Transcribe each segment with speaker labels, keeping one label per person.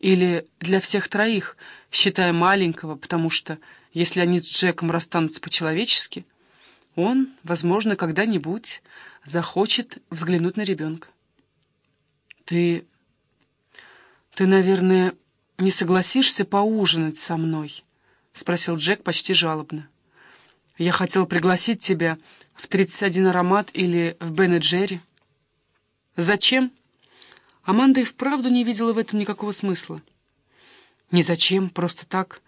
Speaker 1: Или для всех троих, считая маленького, потому что, если они с Джеком расстанутся по-человечески, он, возможно, когда-нибудь захочет взглянуть на ребенка. «Ты... ты, наверное, не согласишься поужинать со мной?» — спросил Джек почти жалобно. «Я хотел пригласить тебя в «Тридцать один аромат» или в «Бен и Джерри». «Зачем?» Аманда и вправду не видела в этом никакого смысла. «Ни зачем, просто так.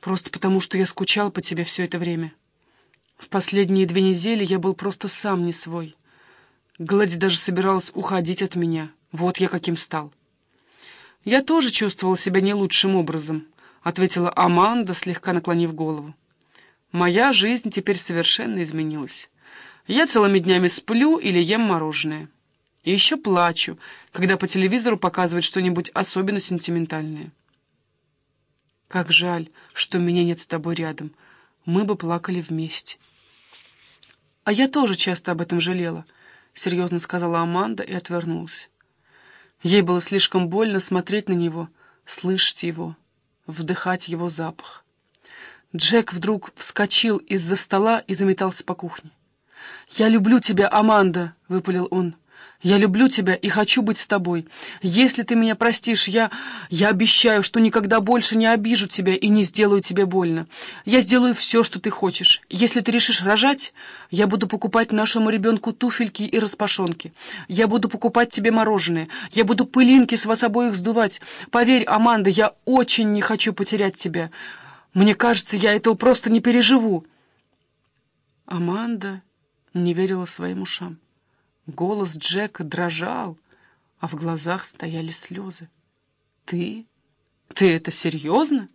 Speaker 1: Просто потому, что я скучал по тебе все это время. В последние две недели я был просто сам не свой. Глади даже собиралась уходить от меня. Вот я каким стал». «Я тоже чувствовал себя не лучшим образом», — ответила Аманда, слегка наклонив голову. «Моя жизнь теперь совершенно изменилась. Я целыми днями сплю или ем мороженое». И еще плачу, когда по телевизору показывают что-нибудь особенно сентиментальное. Как жаль, что меня нет с тобой рядом. Мы бы плакали вместе. А я тоже часто об этом жалела, — серьезно сказала Аманда и отвернулась. Ей было слишком больно смотреть на него, слышать его, вдыхать его запах. Джек вдруг вскочил из-за стола и заметался по кухне. «Я люблю тебя, Аманда!» — выпалил он. Я люблю тебя и хочу быть с тобой. Если ты меня простишь, я... я обещаю, что никогда больше не обижу тебя и не сделаю тебе больно. Я сделаю все, что ты хочешь. Если ты решишь рожать, я буду покупать нашему ребенку туфельки и распашонки. Я буду покупать тебе мороженое. Я буду пылинки с вас обоих сдувать. Поверь, Аманда, я очень не хочу потерять тебя. Мне кажется, я этого просто не переживу. Аманда не верила своим ушам. Голос Джека дрожал, а в глазах стояли слезы. «Ты? Ты это серьезно?»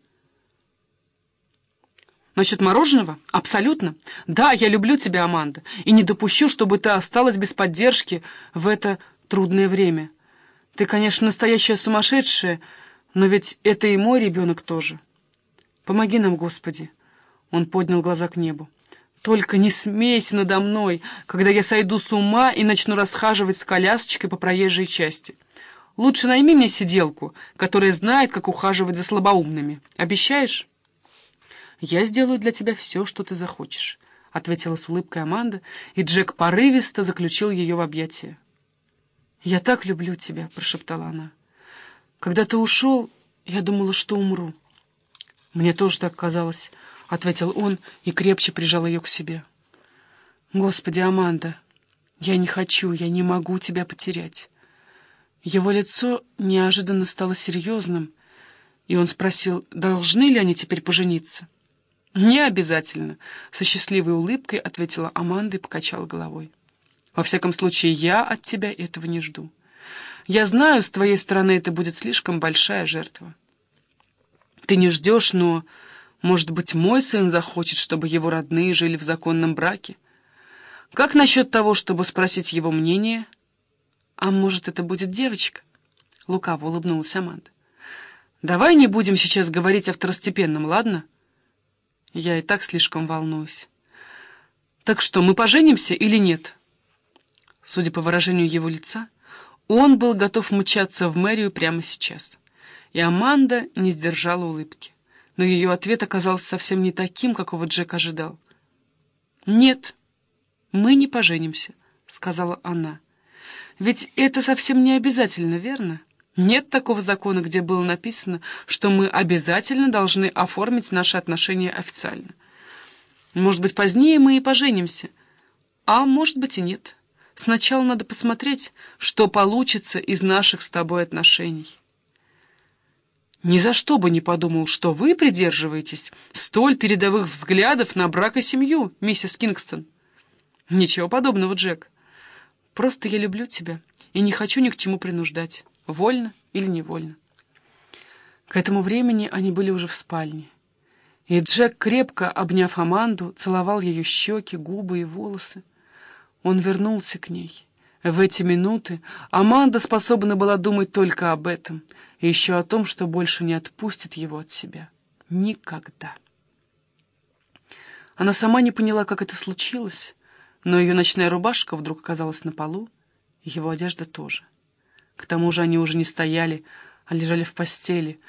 Speaker 1: «Насчет мороженого? Абсолютно. Да, я люблю тебя, Аманда, и не допущу, чтобы ты осталась без поддержки в это трудное время. Ты, конечно, настоящая сумасшедшая, но ведь это и мой ребенок тоже. Помоги нам, Господи!» Он поднял глаза к небу. Только не смейся надо мной, когда я сойду с ума и начну расхаживать с колясочкой по проезжей части. Лучше найми мне сиделку, которая знает, как ухаживать за слабоумными. Обещаешь?» «Я сделаю для тебя все, что ты захочешь», — ответила с улыбкой Аманда, и Джек порывисто заключил ее в объятия. «Я так люблю тебя», — прошептала она. «Когда ты ушел, я думала, что умру. Мне тоже так казалось». — ответил он и крепче прижал ее к себе. «Господи, Аманда, я не хочу, я не могу тебя потерять». Его лицо неожиданно стало серьезным, и он спросил, должны ли они теперь пожениться. «Не обязательно», — со счастливой улыбкой ответила Аманда и покачала головой. «Во всяком случае, я от тебя этого не жду. Я знаю, с твоей стороны это будет слишком большая жертва. Ты не ждешь, но может быть, мой сын захочет, чтобы его родные жили в законном браке? Как насчет того, чтобы спросить его мнение? А может, это будет девочка? Лукаво улыбнулась Аманда. Давай не будем сейчас говорить о второстепенном, ладно? Я и так слишком волнуюсь. Так что, мы поженимся или нет? Судя по выражению его лица, он был готов мчаться в мэрию прямо сейчас. И Аманда не сдержала улыбки но ее ответ оказался совсем не таким, какого Джек ожидал. «Нет, мы не поженимся», — сказала она. «Ведь это совсем не обязательно, верно? Нет такого закона, где было написано, что мы обязательно должны оформить наши отношения официально. Может быть, позднее мы и поженимся, а может быть и нет. Сначала надо посмотреть, что получится из наших с тобой отношений». Ни за что бы не подумал, что вы придерживаетесь столь передовых взглядов на брак и семью, миссис Кингстон. Ничего подобного, Джек. Просто я люблю тебя и не хочу ни к чему принуждать, вольно или невольно. К этому времени они были уже в спальне. И Джек, крепко обняв Аманду, целовал ее щеки, губы и волосы. Он вернулся к ней. В эти минуты Аманда способна была думать только об этом — и еще о том, что больше не отпустит его от себя. Никогда. Она сама не поняла, как это случилось, но ее ночная рубашка вдруг оказалась на полу, и его одежда тоже. К тому же они уже не стояли, а лежали в постели.